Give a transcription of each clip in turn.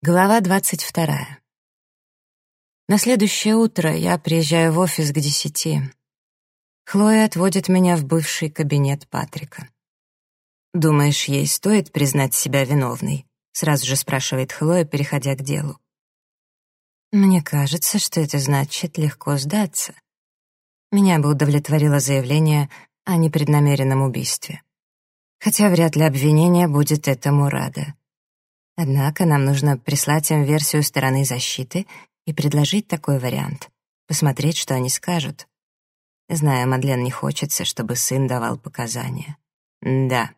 Глава двадцать вторая. На следующее утро я приезжаю в офис к десяти. Хлоя отводит меня в бывший кабинет Патрика. «Думаешь, ей стоит признать себя виновной?» — сразу же спрашивает Хлоя, переходя к делу. «Мне кажется, что это значит легко сдаться. Меня бы удовлетворило заявление о непреднамеренном убийстве. Хотя вряд ли обвинение будет этому рада. Однако нам нужно прислать им версию стороны защиты и предложить такой вариант, посмотреть, что они скажут. Знаю, Мадлен не хочется, чтобы сын давал показания. Да.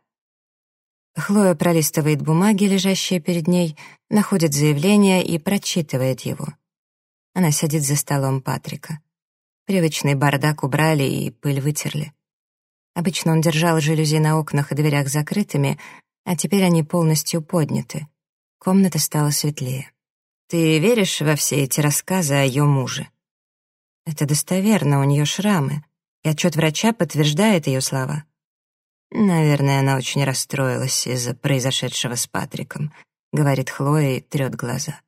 Хлоя пролистывает бумаги, лежащие перед ней, находит заявление и прочитывает его. Она сидит за столом Патрика. Привычный бардак убрали и пыль вытерли. Обычно он держал жалюзи на окнах и дверях закрытыми, а теперь они полностью подняты. Комната стала светлее. «Ты веришь во все эти рассказы о ее муже?» «Это достоверно, у нее шрамы, и отчет врача подтверждает ее слова». «Наверное, она очень расстроилась из-за произошедшего с Патриком», — говорит Хлоя и трет глаза.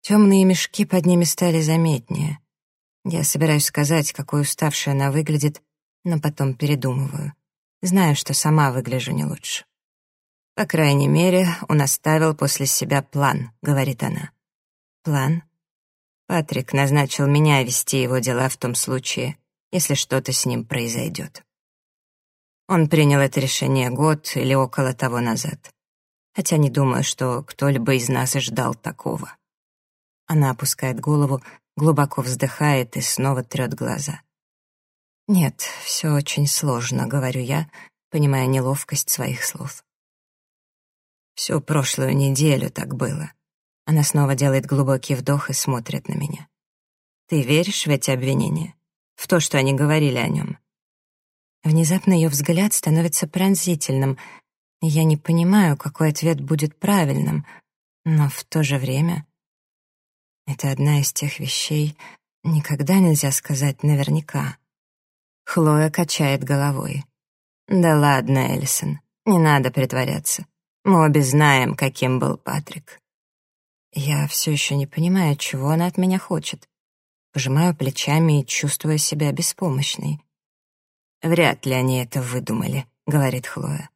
Темные мешки под ними стали заметнее. Я собираюсь сказать, какой уставшей она выглядит, но потом передумываю. Знаю, что сама выгляжу не лучше. «По крайней мере, он оставил после себя план», — говорит она. «План?» Патрик назначил меня вести его дела в том случае, если что-то с ним произойдет. Он принял это решение год или около того назад. Хотя не думаю, что кто-либо из нас ждал такого. Она опускает голову, глубоко вздыхает и снова трет глаза. «Нет, все очень сложно», — говорю я, понимая неловкость своих слов. Всю прошлую неделю так было. Она снова делает глубокий вдох и смотрит на меня. Ты веришь в эти обвинения? В то, что они говорили о нем? Внезапно ее взгляд становится пронзительным, я не понимаю, какой ответ будет правильным, но в то же время это одна из тех вещей, никогда нельзя сказать наверняка. Хлоя качает головой. «Да ладно, Эллисон, не надо притворяться. Мы обе знаем, каким был Патрик. Я все еще не понимаю, чего она от меня хочет. Пожимаю плечами и чувствую себя беспомощной. «Вряд ли они это выдумали», — говорит Хлоя.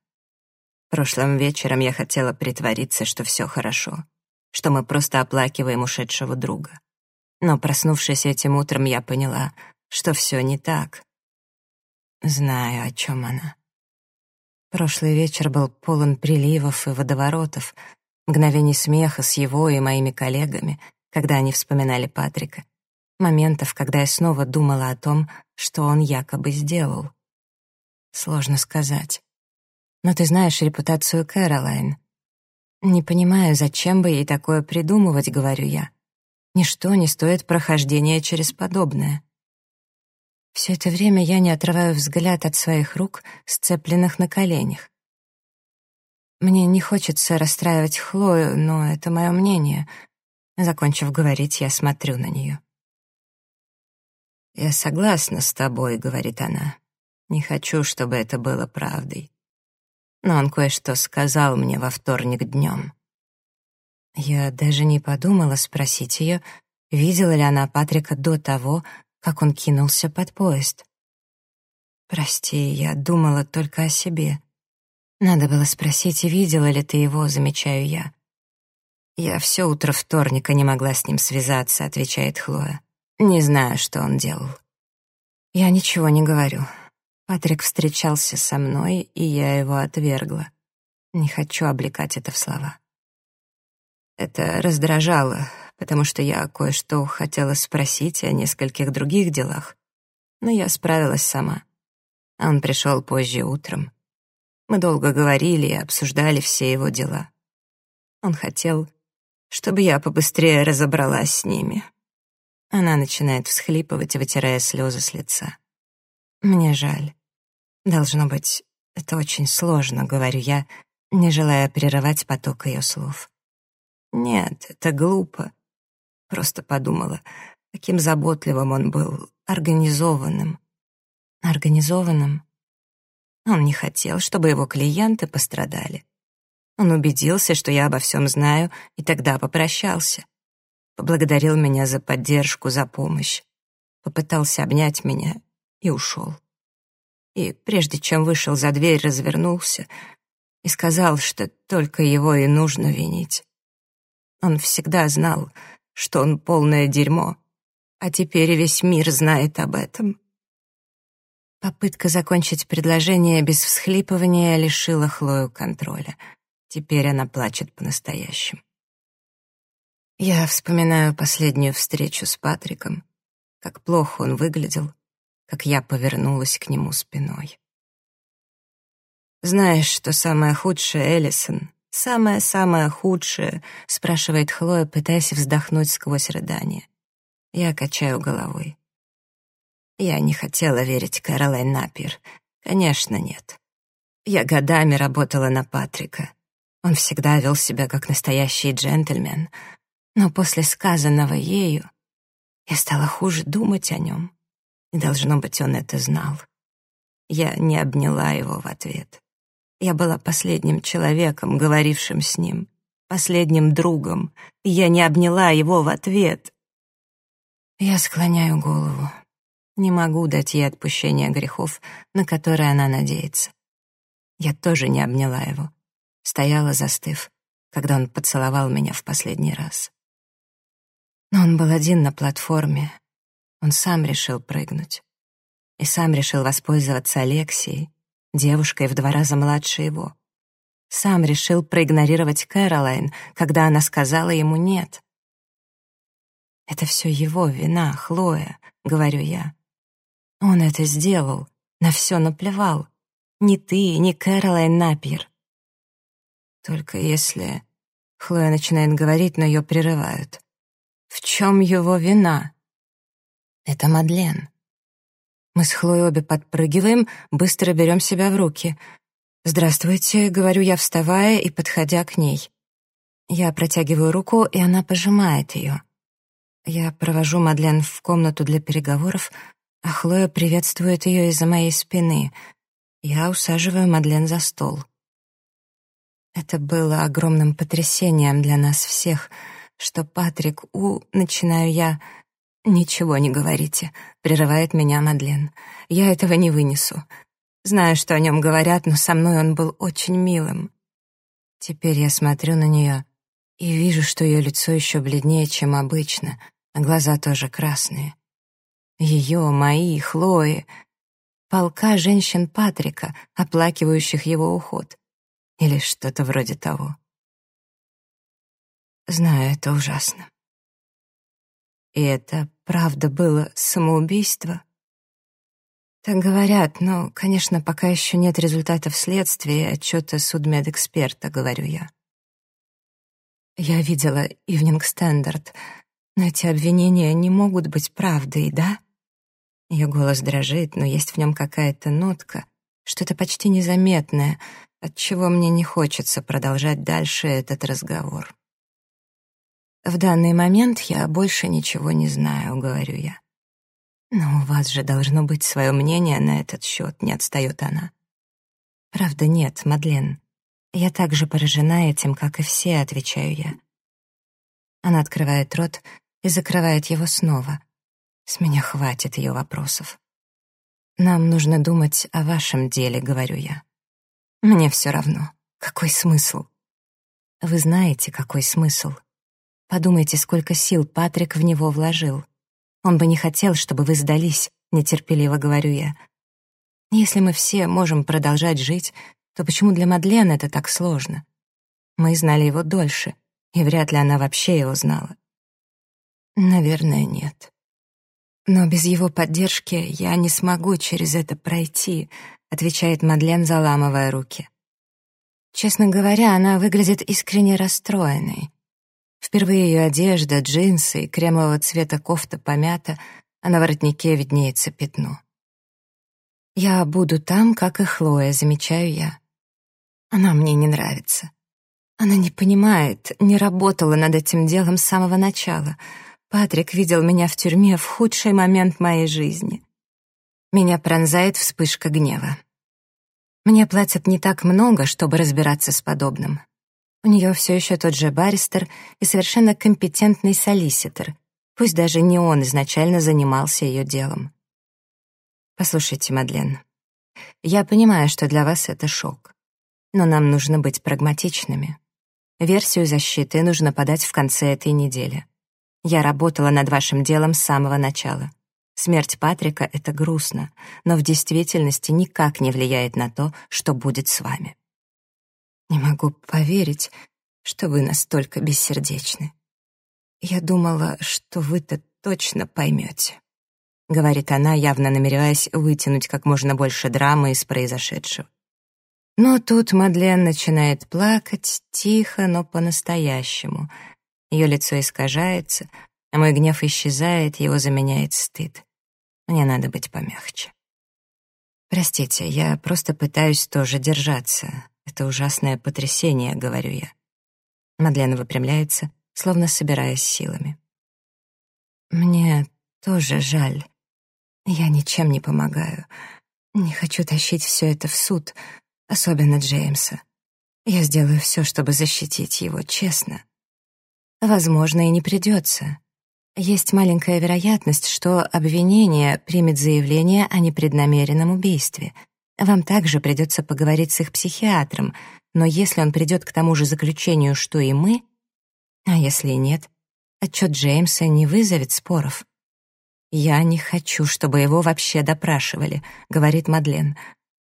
«Прошлым вечером я хотела притвориться, что все хорошо, что мы просто оплакиваем ушедшего друга. Но, проснувшись этим утром, я поняла, что все не так. Знаю, о чем она. Прошлый вечер был полон приливов и водоворотов, мгновений смеха с его и моими коллегами, когда они вспоминали Патрика, моментов, когда я снова думала о том, что он якобы сделал. Сложно сказать. Но ты знаешь репутацию Кэролайн. Не понимаю, зачем бы ей такое придумывать, говорю я. Ничто не стоит прохождения через подобное. Все это время я не отрываю взгляд от своих рук, сцепленных на коленях. Мне не хочется расстраивать Хлою, но это мое мнение. Закончив говорить, я смотрю на нее. «Я согласна с тобой», — говорит она. «Не хочу, чтобы это было правдой. Но он кое-что сказал мне во вторник днем». Я даже не подумала спросить ее, видела ли она Патрика до того, как он кинулся под поезд. «Прости, я думала только о себе. Надо было спросить, видела ли ты его, замечаю я». «Я все утро вторника не могла с ним связаться», — отвечает Хлоя. «Не знаю, что он делал». Я ничего не говорю. Патрик встречался со мной, и я его отвергла. Не хочу облекать это в слова. Это раздражало, потому что я кое-что хотела спросить о нескольких других делах, но я справилась сама. А он пришел позже утром. Мы долго говорили и обсуждали все его дела. Он хотел, чтобы я побыстрее разобралась с ними. Она начинает всхлипывать, вытирая слезы с лица. Мне жаль. Должно быть, это очень сложно, говорю я, не желая прерывать поток ее слов. Нет, это глупо. Просто подумала, каким заботливым он был, организованным. Организованным? Он не хотел, чтобы его клиенты пострадали. Он убедился, что я обо всем знаю, и тогда попрощался. Поблагодарил меня за поддержку, за помощь. Попытался обнять меня и ушел. И прежде чем вышел за дверь, развернулся и сказал, что только его и нужно винить. Он всегда знал, что он полное дерьмо, а теперь весь мир знает об этом. Попытка закончить предложение без всхлипывания лишила Хлою контроля. Теперь она плачет по-настоящему. Я вспоминаю последнюю встречу с Патриком, как плохо он выглядел, как я повернулась к нему спиной. «Знаешь, что самое худшее, Эллисон? Самое-самое худшее?» — спрашивает Хлоя, пытаясь вздохнуть сквозь рыдание. Я качаю головой. Я не хотела верить Кэролайн Напир. Конечно, нет. Я годами работала на Патрика. Он всегда вел себя как настоящий джентльмен. Но после сказанного ею я стала хуже думать о нем. И, должно быть, он это знал. Я не обняла его в ответ. Я была последним человеком, говорившим с ним, последним другом, я не обняла его в ответ. Я склоняю голову. Не могу дать ей отпущения грехов, на которые она надеется. Я тоже не обняла его. Стояла, застыв, когда он поцеловал меня в последний раз. Но он был один на платформе. Он сам решил прыгнуть. И сам решил воспользоваться Алексией, девушкой в два раза младше его. Сам решил проигнорировать Кэролайн, когда она сказала ему «нет». «Это все его вина, Хлоя», — говорю я. Он это сделал, на все наплевал. Ни ты, ни Кэролайн Напир. Только если... Хлоя начинает говорить, но ее прерывают. В чем его вина? Это Мадлен. Мы с Хлоей обе подпрыгиваем, быстро берем себя в руки. «Здравствуйте», — говорю я, вставая и подходя к ней. Я протягиваю руку, и она пожимает ее. Я провожу Мадлен в комнату для переговоров, а Хлоя приветствует ее из-за моей спины. Я усаживаю Мадлен за стол. Это было огромным потрясением для нас всех, что Патрик У, начинаю я... «Ничего не говорите», — прерывает меня Мадлен. «Я этого не вынесу. Знаю, что о нем говорят, но со мной он был очень милым». Теперь я смотрю на нее и вижу, что ее лицо еще бледнее, чем обычно, а глаза тоже красные. Ее, мои, Хлои, полка женщин Патрика, оплакивающих его уход. Или что-то вроде того. Знаю, это ужасно. И это правда было самоубийство? Так говорят, но, конечно, пока еще нет результатов следствия и отчета судмедэксперта, говорю я. Я видела «Ивнинг Стендарт», но эти обвинения не могут быть правдой, да? Ее голос дрожит, но есть в нем какая-то нотка, что-то почти незаметное, от чего мне не хочется продолжать дальше этот разговор. В данный момент я больше ничего не знаю, говорю я. Но у вас же должно быть свое мнение на этот счет, не отстает она. Правда, нет, Мадлен. Я так же поражена этим, как и все, отвечаю я. Она открывает рот и закрывает его снова. С меня хватит ее вопросов. Нам нужно думать о вашем деле, говорю я. Мне все равно. Какой смысл? Вы знаете, какой смысл. Подумайте, сколько сил Патрик в него вложил. Он бы не хотел, чтобы вы сдались, нетерпеливо говорю я. Если мы все можем продолжать жить, то почему для Мадлен это так сложно? Мы знали его дольше, и вряд ли она вообще его знала. Наверное, нет. Но без его поддержки я не смогу через это пройти, отвечает Мадлен, заламывая руки. Честно говоря, она выглядит искренне расстроенной. Впервые ее одежда, джинсы и кремового цвета кофта помята, а на воротнике виднеется пятно. «Я буду там, как и Хлоя», — замечаю я. Она мне не нравится. Она не понимает, не работала над этим делом с самого начала. Патрик видел меня в тюрьме в худший момент моей жизни. Меня пронзает вспышка гнева. Мне платят не так много, чтобы разбираться с подобным. У нее все еще тот же баристер и совершенно компетентный солиситор, пусть даже не он изначально занимался ее делом. Послушайте, Мадлен, я понимаю, что для вас это шок, но нам нужно быть прагматичными. Версию защиты нужно подать в конце этой недели. Я работала над вашим делом с самого начала. Смерть Патрика — это грустно, но в действительности никак не влияет на то, что будет с вами. Не могу поверить, что вы настолько бессердечны. Я думала, что вы-то точно поймете, — говорит она, явно намереваясь вытянуть как можно больше драмы из произошедшего. Но тут Мадлен начинает плакать, тихо, но по-настоящему. Ее лицо искажается, а мой гнев исчезает, его заменяет стыд. Мне надо быть помягче. Простите, я просто пытаюсь тоже держаться. Это ужасное потрясение, говорю я. Мадлена выпрямляется, словно собираясь силами. Мне тоже жаль. Я ничем не помогаю. Не хочу тащить все это в суд, особенно Джеймса. Я сделаю все, чтобы защитить его, честно. Возможно, и не придется. Есть маленькая вероятность, что обвинение примет заявление о непреднамеренном убийстве. Вам также придется поговорить с их психиатром, но если он придет к тому же заключению, что и мы, а если нет, отчет Джеймса не вызовет споров. «Я не хочу, чтобы его вообще допрашивали», — говорит Мадлен.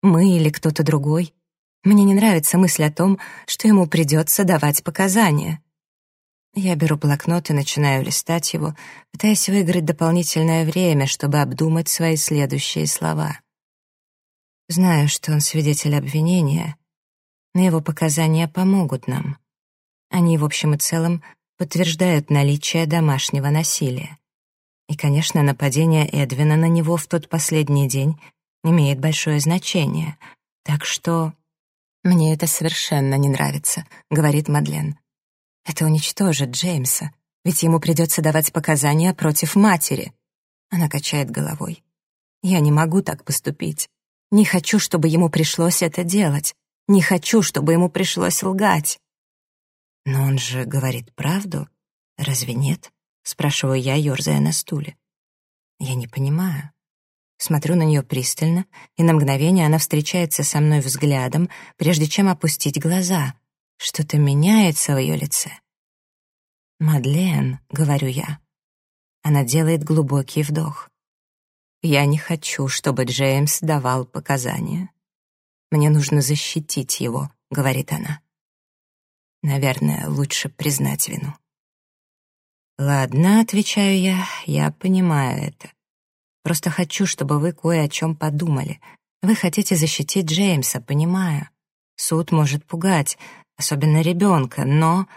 «Мы или кто-то другой. Мне не нравится мысль о том, что ему придется давать показания». Я беру блокнот и начинаю листать его, пытаясь выиграть дополнительное время, чтобы обдумать свои следующие слова. Знаю, что он свидетель обвинения, но его показания помогут нам. Они, в общем и целом, подтверждают наличие домашнего насилия. И, конечно, нападение Эдвина на него в тот последний день имеет большое значение. Так что... «Мне это совершенно не нравится», — говорит Мадлен. Это уничтожит Джеймса, ведь ему придется давать показания против матери. Она качает головой. Я не могу так поступить. Не хочу, чтобы ему пришлось это делать. Не хочу, чтобы ему пришлось лгать. Но он же говорит правду, разве нет? Спрашиваю я, ерзая на стуле. Я не понимаю. Смотрю на нее пристально, и на мгновение она встречается со мной взглядом, прежде чем опустить глаза — что-то меняется в ее лице. «Мадлен», — говорю я. Она делает глубокий вдох. «Я не хочу, чтобы Джеймс давал показания. Мне нужно защитить его», — говорит она. «Наверное, лучше признать вину». «Ладно», — отвечаю я, — «я понимаю это. Просто хочу, чтобы вы кое о чем подумали. Вы хотите защитить Джеймса, понимаю. Суд может пугать, особенно ребенка, но...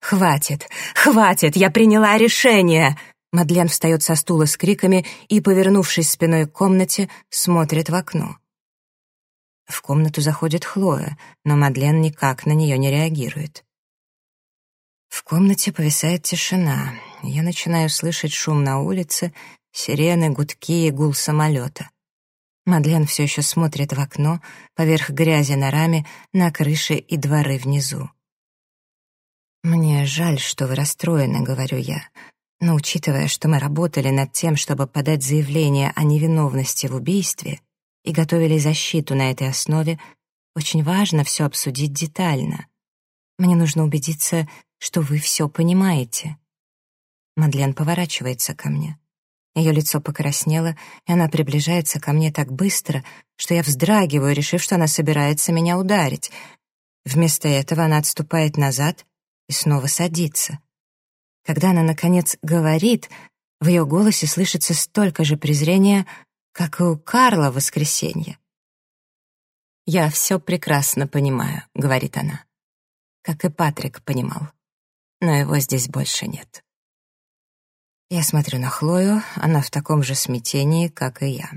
«Хватит! Хватит! Я приняла решение!» Мадлен встает со стула с криками и, повернувшись спиной к комнате, смотрит в окно. В комнату заходит Хлоя, но Мадлен никак на нее не реагирует. В комнате повисает тишина. Я начинаю слышать шум на улице, сирены, гудки и гул самолета. Мадлен все еще смотрит в окно, поверх грязи на раме, на крыше и дворы внизу. «Мне жаль, что вы расстроены», — говорю я. «Но учитывая, что мы работали над тем, чтобы подать заявление о невиновности в убийстве и готовили защиту на этой основе, очень важно все обсудить детально. Мне нужно убедиться, что вы все понимаете». Мадлен поворачивается ко мне. Ее лицо покраснело, и она приближается ко мне так быстро, что я вздрагиваю, решив, что она собирается меня ударить. Вместо этого она отступает назад и снова садится. Когда она, наконец, говорит, в ее голосе слышится столько же презрения, как и у Карла в воскресенье. «Я все прекрасно понимаю», — говорит она. Как и Патрик понимал. Но его здесь больше нет. Я смотрю на Хлою, она в таком же смятении, как и я.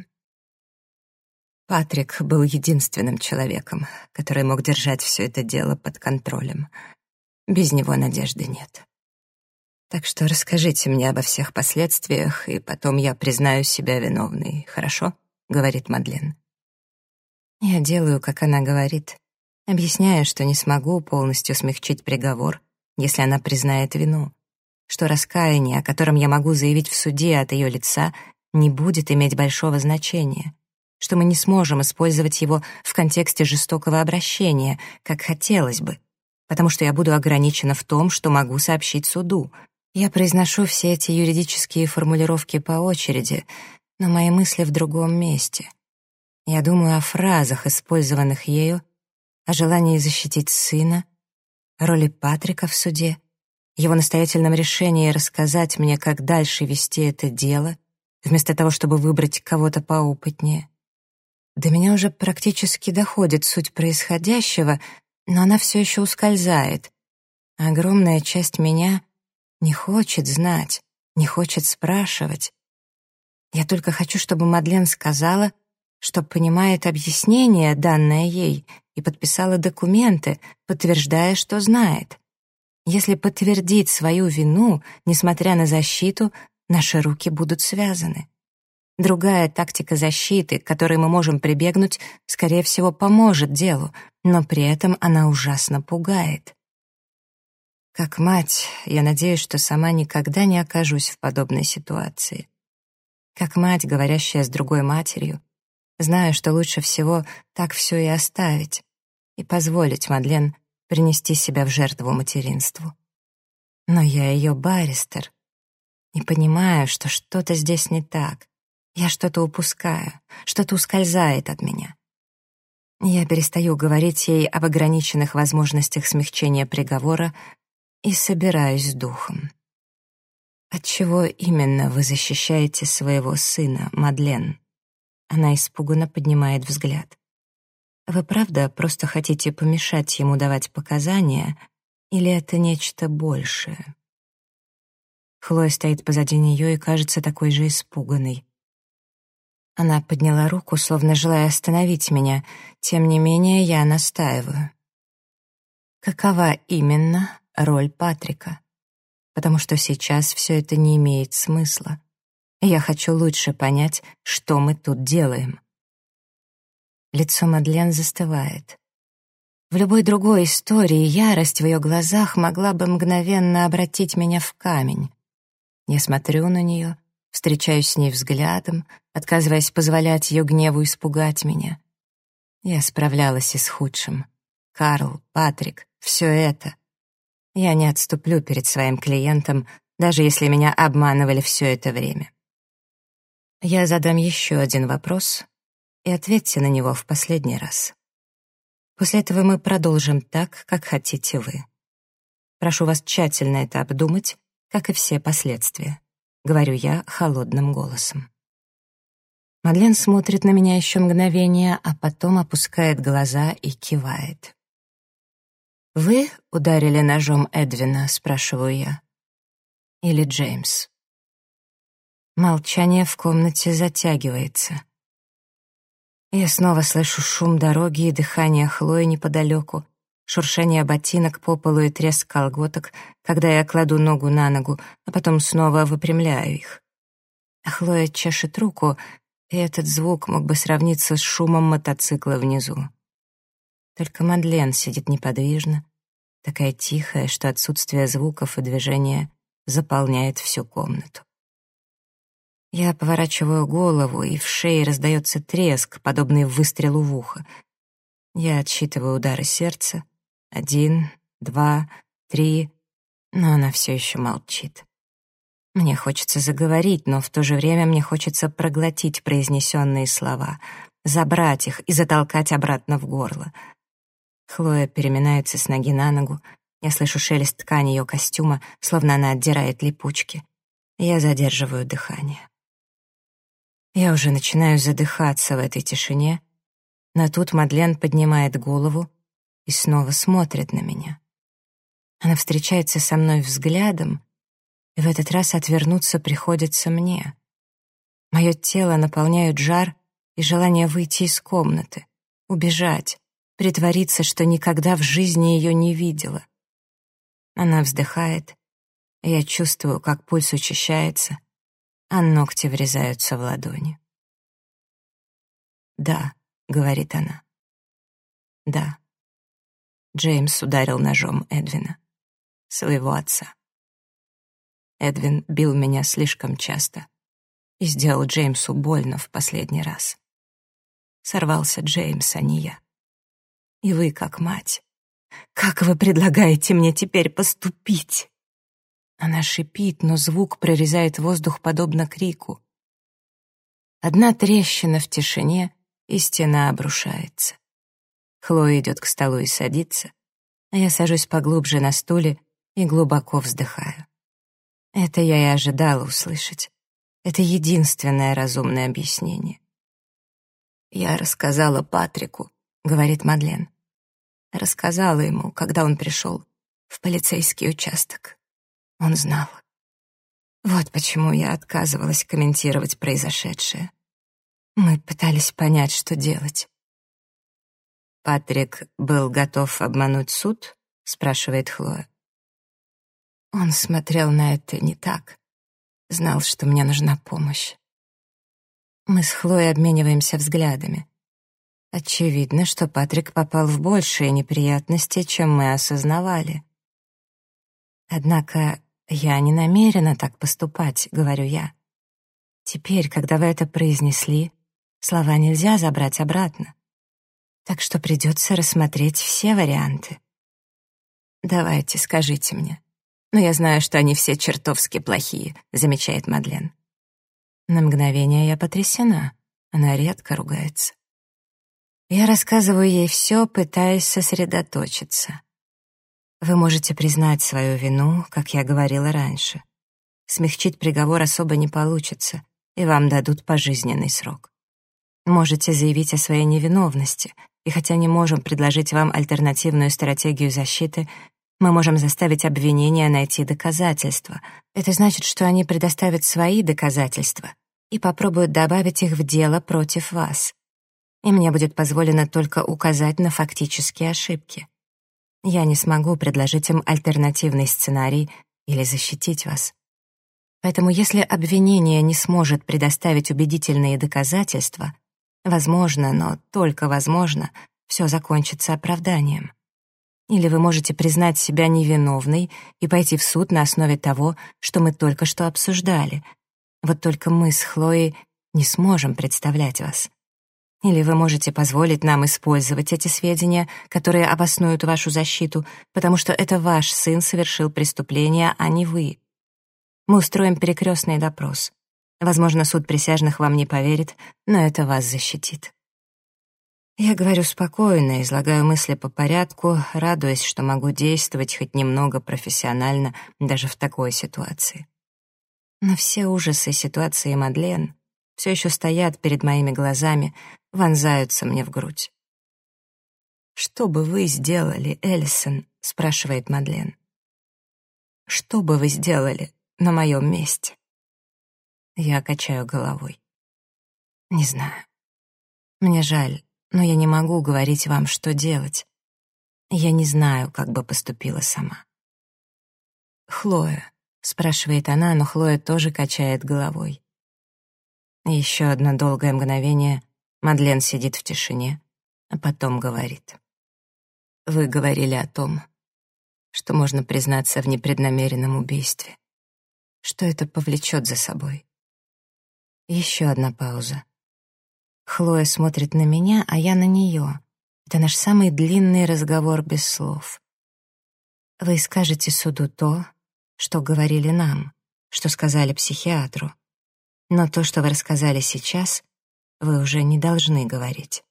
Патрик был единственным человеком, который мог держать все это дело под контролем. Без него надежды нет. Так что расскажите мне обо всех последствиях, и потом я признаю себя виновной, хорошо?» — говорит Мадлен. Я делаю, как она говорит, Объясняю, что не смогу полностью смягчить приговор, если она признает вину, что раскаяние, о котором я могу заявить в суде от ее лица, не будет иметь большого значения, что мы не сможем использовать его в контексте жестокого обращения, как хотелось бы, потому что я буду ограничена в том, что могу сообщить суду. Я произношу все эти юридические формулировки по очереди, но мои мысли в другом месте. Я думаю о фразах, использованных ею, о желании защитить сына, роли Патрика в суде, его настоятельном решении рассказать мне, как дальше вести это дело, вместо того, чтобы выбрать кого-то поопытнее. До меня уже практически доходит суть происходящего, но она все еще ускользает. Огромная часть меня не хочет знать, не хочет спрашивать. Я только хочу, чтобы Мадлен сказала, что понимает объяснение, данное ей, и подписала документы, подтверждая, что знает. Если подтвердит свою вину, несмотря на защиту, наши руки будут связаны. Другая тактика защиты, к которой мы можем прибегнуть, скорее всего, поможет делу, но при этом она ужасно пугает. Как мать, я надеюсь, что сама никогда не окажусь в подобной ситуации. Как мать, говорящая с другой матерью, знаю, что лучше всего так все и оставить и позволить Мадлен принести себя в жертву материнству. Но я ее баристер и понимаю, что что-то здесь не так. Я что-то упускаю, что-то ускользает от меня. Я перестаю говорить ей об ограниченных возможностях смягчения приговора и собираюсь с духом. Отчего именно вы защищаете своего сына, Мадлен? Она испуганно поднимает взгляд. Вы правда просто хотите помешать ему давать показания, или это нечто большее? Хлоя стоит позади нее и кажется такой же испуганной. Она подняла руку, словно желая остановить меня. Тем не менее, я настаиваю. Какова именно роль Патрика? Потому что сейчас все это не имеет смысла. Я хочу лучше понять, что мы тут делаем. Лицо Мадлен застывает. В любой другой истории ярость в ее глазах могла бы мгновенно обратить меня в камень. Я смотрю на нее, встречаюсь с ней взглядом, отказываясь позволять ее гневу испугать меня. Я справлялась и с худшим. Карл, Патрик, все это. Я не отступлю перед своим клиентом, даже если меня обманывали все это время. Я задам еще один вопрос, и ответьте на него в последний раз. После этого мы продолжим так, как хотите вы. Прошу вас тщательно это обдумать, как и все последствия говорю я холодным голосом. Мадлен смотрит на меня еще мгновение, а потом опускает глаза и кивает. «Вы ударили ножом Эдвина?» — спрашиваю я. «Или Джеймс?» Молчание в комнате затягивается. Я снова слышу шум дороги и дыхание Хлои неподалеку, шуршание ботинок по полу и треск колготок, когда я кладу ногу на ногу, а потом снова выпрямляю их. А Хлоя чешет руку, и этот звук мог бы сравниться с шумом мотоцикла внизу. Только Мадлен сидит неподвижно, такая тихая, что отсутствие звуков и движения заполняет всю комнату. Я поворачиваю голову, и в шее раздается треск, подобный выстрелу в ухо. Я отсчитываю удары сердца, один, два, три, но она все еще молчит. Мне хочется заговорить, но в то же время мне хочется проглотить произнесенные слова, забрать их и затолкать обратно в горло. Хлоя переминается с ноги на ногу. Я слышу шелест ткани ее костюма, словно она отдирает липучки. Я задерживаю дыхание. Я уже начинаю задыхаться в этой тишине, но тут Мадлен поднимает голову и снова смотрит на меня. Она встречается со мной взглядом, и в этот раз отвернуться приходится мне. Мое тело наполняют жар и желание выйти из комнаты, убежать, притвориться, что никогда в жизни ее не видела. Она вздыхает, я чувствую, как пульс учащается, а ногти врезаются в ладони. «Да», — говорит она, — «да». Джеймс ударил ножом Эдвина. Своего отца. Эдвин бил меня слишком часто и сделал Джеймсу больно в последний раз. Сорвался Джеймс, а не я. И вы, как мать, как вы предлагаете мне теперь поступить? Она шипит, но звук прорезает воздух подобно крику. Одна трещина в тишине, и стена обрушается. Хлоя идет к столу и садится, а я сажусь поглубже на стуле и глубоко вздыхаю. Это я и ожидала услышать. Это единственное разумное объяснение. «Я рассказала Патрику», — говорит Мадлен. Рассказала ему, когда он пришел в полицейский участок. Он знал. Вот почему я отказывалась комментировать произошедшее. Мы пытались понять, что делать. «Патрик был готов обмануть суд?» — спрашивает Хлоя. Он смотрел на это не так. Знал, что мне нужна помощь. Мы с Хлоей обмениваемся взглядами. Очевидно, что Патрик попал в большие неприятности, чем мы осознавали. Однако я не намерена так поступать, говорю я. Теперь, когда вы это произнесли, слова нельзя забрать обратно так что придется рассмотреть все варианты. «Давайте, скажите мне. Но я знаю, что они все чертовски плохие», — замечает Мадлен. На мгновение я потрясена. Она редко ругается. Я рассказываю ей все, пытаясь сосредоточиться. Вы можете признать свою вину, как я говорила раньше. Смягчить приговор особо не получится, и вам дадут пожизненный срок. Можете заявить о своей невиновности, и хотя не можем предложить вам альтернативную стратегию защиты, мы можем заставить обвинения найти доказательства. Это значит, что они предоставят свои доказательства и попробуют добавить их в дело против вас. И мне будет позволено только указать на фактические ошибки. Я не смогу предложить им альтернативный сценарий или защитить вас. Поэтому если обвинение не сможет предоставить убедительные доказательства, Возможно, но только возможно, все закончится оправданием. Или вы можете признать себя невиновной и пойти в суд на основе того, что мы только что обсуждали. Вот только мы с Хлоей не сможем представлять вас. Или вы можете позволить нам использовать эти сведения, которые обоснуют вашу защиту, потому что это ваш сын совершил преступление, а не вы. Мы устроим перекрестный допрос. Возможно, суд присяжных вам не поверит, но это вас защитит. Я говорю спокойно, излагаю мысли по порядку, радуясь, что могу действовать хоть немного профессионально даже в такой ситуации. Но все ужасы ситуации Мадлен все еще стоят перед моими глазами, вонзаются мне в грудь. «Что бы вы сделали, Эллисон?» — спрашивает Мадлен. «Что бы вы сделали на моем месте?» Я качаю головой. Не знаю. Мне жаль, но я не могу говорить вам, что делать. Я не знаю, как бы поступила сама. «Хлоя», — спрашивает она, но Хлоя тоже качает головой. Еще одно долгое мгновение Мадлен сидит в тишине, а потом говорит. «Вы говорили о том, что можно признаться в непреднамеренном убийстве, что это повлечет за собой. Еще одна пауза. Хлоя смотрит на меня, а я на нее. Это наш самый длинный разговор без слов. Вы скажете суду то, что говорили нам, что сказали психиатру. Но то, что вы рассказали сейчас, вы уже не должны говорить.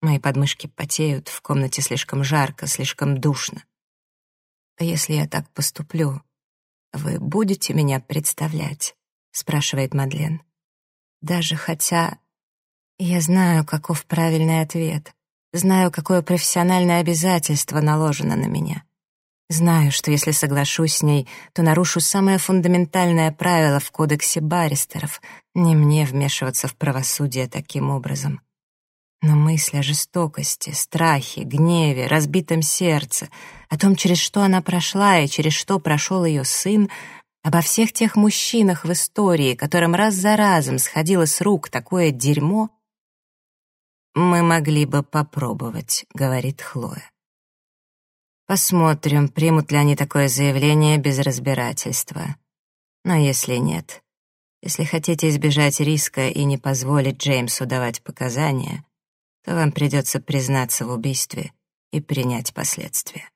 Мои подмышки потеют, в комнате слишком жарко, слишком душно. А если я так поступлю, вы будете меня представлять? спрашивает Мадлен. Даже хотя я знаю, каков правильный ответ, знаю, какое профессиональное обязательство наложено на меня. Знаю, что если соглашусь с ней, то нарушу самое фундаментальное правило в кодексе баристеров — не мне вмешиваться в правосудие таким образом. Но мысль о жестокости, страхе, гневе, разбитом сердце, о том, через что она прошла и через что прошел ее сын, обо всех тех мужчинах в истории, которым раз за разом сходило с рук такое дерьмо, «Мы могли бы попробовать», — говорит Хлоя. Посмотрим, примут ли они такое заявление без разбирательства. Но если нет, если хотите избежать риска и не позволить Джеймсу давать показания, то вам придется признаться в убийстве и принять последствия.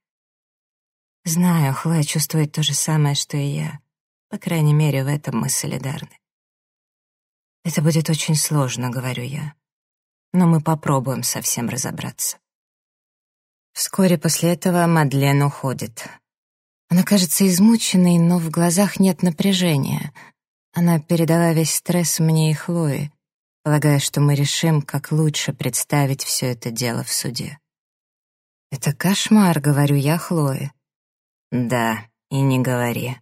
Знаю, Хлоя чувствует то же самое, что и я. По крайней мере, в этом мы солидарны. Это будет очень сложно, говорю я. Но мы попробуем совсем разобраться. Вскоре после этого Мадлен уходит. Она кажется измученной, но в глазах нет напряжения. Она передала весь стресс мне и Хлое, полагая, что мы решим, как лучше представить все это дело в суде. «Это кошмар», — говорю я Хлое. «Да, и не говори.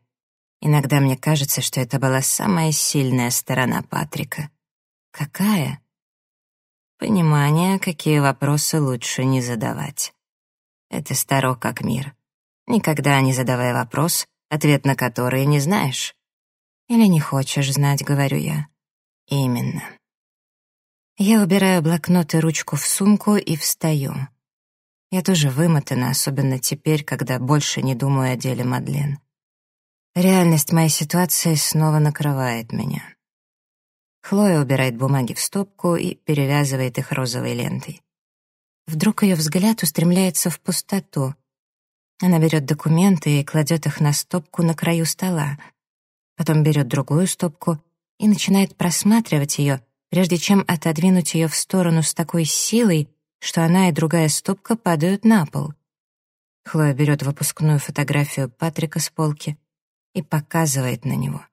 Иногда мне кажется, что это была самая сильная сторона Патрика». «Какая?» «Понимание, какие вопросы лучше не задавать». Это старо как мир. Никогда не задавай вопрос, ответ на который не знаешь. Или не хочешь знать, говорю я. Именно. Я убираю блокнот и ручку в сумку и встаю. Я тоже вымотана, особенно теперь, когда больше не думаю о деле Мадлен. Реальность моей ситуации снова накрывает меня. Хлоя убирает бумаги в стопку и перевязывает их розовой лентой. Вдруг ее взгляд устремляется в пустоту. Она берет документы и кладет их на стопку на краю стола. Потом берет другую стопку и начинает просматривать ее, прежде чем отодвинуть ее в сторону с такой силой, что она и другая стопка падают на пол. Хлоя берет выпускную фотографию Патрика с полки и показывает на него.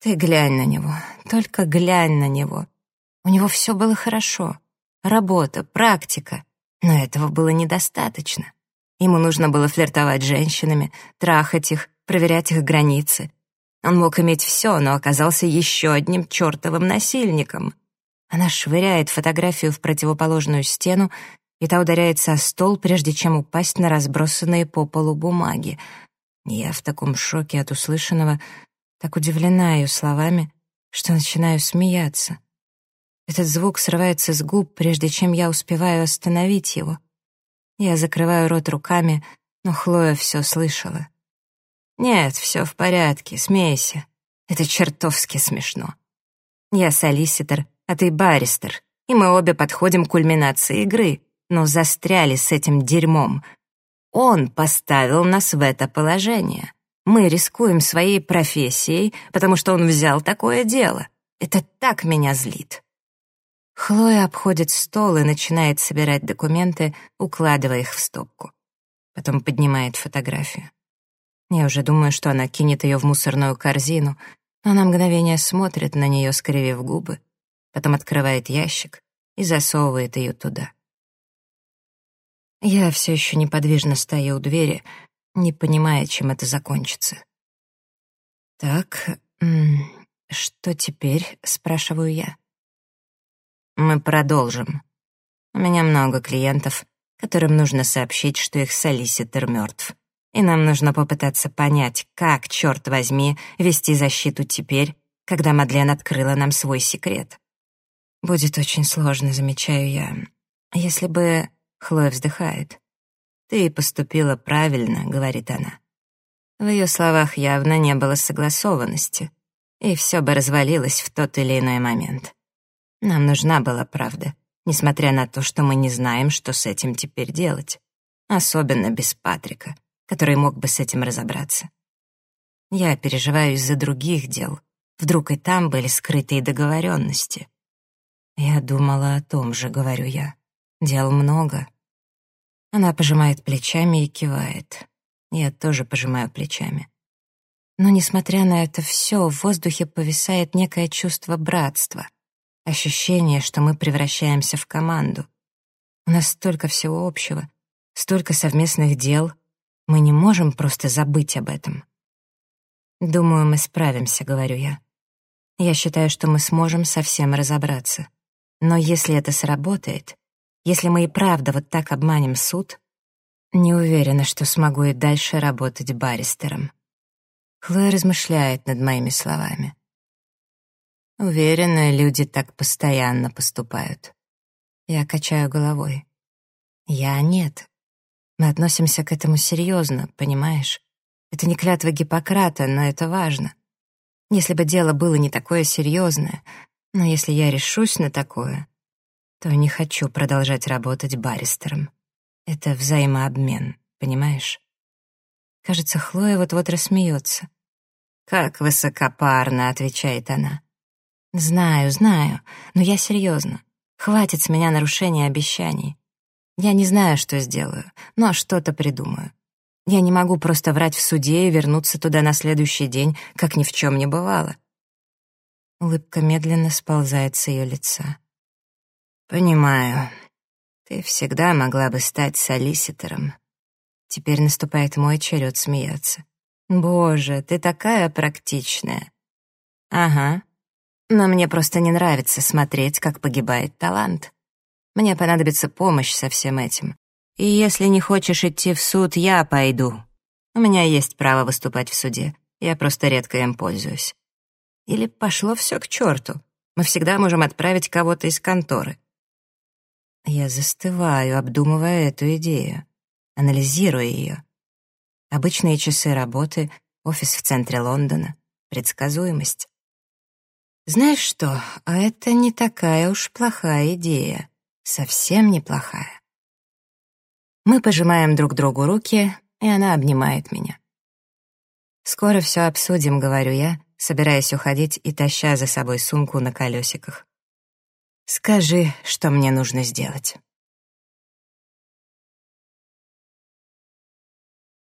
«Ты глянь на него, только глянь на него. У него все было хорошо работа, практика. Но этого было недостаточно. Ему нужно было флиртовать с женщинами, трахать их, проверять их границы. Он мог иметь все, но оказался еще одним чертовым насильником. Она швыряет фотографию в противоположную стену, и та ударяется о стол, прежде чем упасть на разбросанные по полу бумаги. Я в таком шоке от услышанного, так удивлена ее словами, что начинаю смеяться. Этот звук срывается с губ, прежде чем я успеваю остановить его. Я закрываю рот руками, но Хлоя все слышала. «Нет, все в порядке, смейся. Это чертовски смешно. Я солиситор, а ты баристер, и мы обе подходим к кульминации игры, но застряли с этим дерьмом. Он поставил нас в это положение. Мы рискуем своей профессией, потому что он взял такое дело. Это так меня злит. Хлоя обходит стол и начинает собирать документы, укладывая их в стопку. Потом поднимает фотографию. Я уже думаю, что она кинет ее в мусорную корзину, но она мгновение смотрит на нее, скривив губы, потом открывает ящик и засовывает ее туда. Я все еще неподвижно стою у двери, не понимая, чем это закончится. «Так, что теперь?» — спрашиваю я. Мы продолжим. У меня много клиентов, которым нужно сообщить, что их солиситор мертв. И нам нужно попытаться понять, как, черт возьми, вести защиту теперь, когда Мадлен открыла нам свой секрет. Будет очень сложно, замечаю я. Если бы... Хлоя вздыхает. «Ты поступила правильно», — говорит она. В ее словах явно не было согласованности, и все бы развалилось в тот или иной момент. Нам нужна была правда, несмотря на то, что мы не знаем, что с этим теперь делать. Особенно без Патрика, который мог бы с этим разобраться. Я переживаю из-за других дел. Вдруг и там были скрытые договоренности. Я думала о том же, говорю я. Дел много. Она пожимает плечами и кивает. Я тоже пожимаю плечами. Но, несмотря на это все, в воздухе повисает некое чувство братства — Ощущение, что мы превращаемся в команду. У нас столько всего общего, столько совместных дел. Мы не можем просто забыть об этом. Думаю, мы справимся, говорю я. Я считаю, что мы сможем совсем разобраться. Но если это сработает, если мы и правда вот так обманем суд, не уверена, что смогу и дальше работать баристером. Хлоя размышляет над моими словами. Уверена, люди так постоянно поступают. Я качаю головой. Я нет. Мы относимся к этому серьезно, понимаешь? Это не клятва Гиппократа, но это важно. Если бы дело было не такое серьезное, но если я решусь на такое, то не хочу продолжать работать баристером. Это взаимообмен, понимаешь? Кажется, Хлоя вот-вот рассмеется. «Как высокопарно», — отвечает она. «Знаю, знаю, но я серьезно. Хватит с меня нарушения обещаний. Я не знаю, что сделаю, но что-то придумаю. Я не могу просто врать в суде и вернуться туда на следующий день, как ни в чем не бывало. Улыбка медленно сползает с ее лица. «Понимаю. Ты всегда могла бы стать солиситором. Теперь наступает мой черед смеяться. Боже, ты такая практичная. Ага. Но мне просто не нравится смотреть, как погибает талант. Мне понадобится помощь со всем этим. И если не хочешь идти в суд, я пойду. У меня есть право выступать в суде. Я просто редко им пользуюсь. Или пошло все к черту. Мы всегда можем отправить кого-то из конторы. Я застываю, обдумывая эту идею, анализируя ее. Обычные часы работы, офис в центре Лондона, предсказуемость. Знаешь что, а это не такая уж плохая идея. Совсем неплохая. Мы пожимаем друг другу руки, и она обнимает меня. «Скоро все обсудим», — говорю я, собираясь уходить и таща за собой сумку на колесиках. «Скажи, что мне нужно сделать».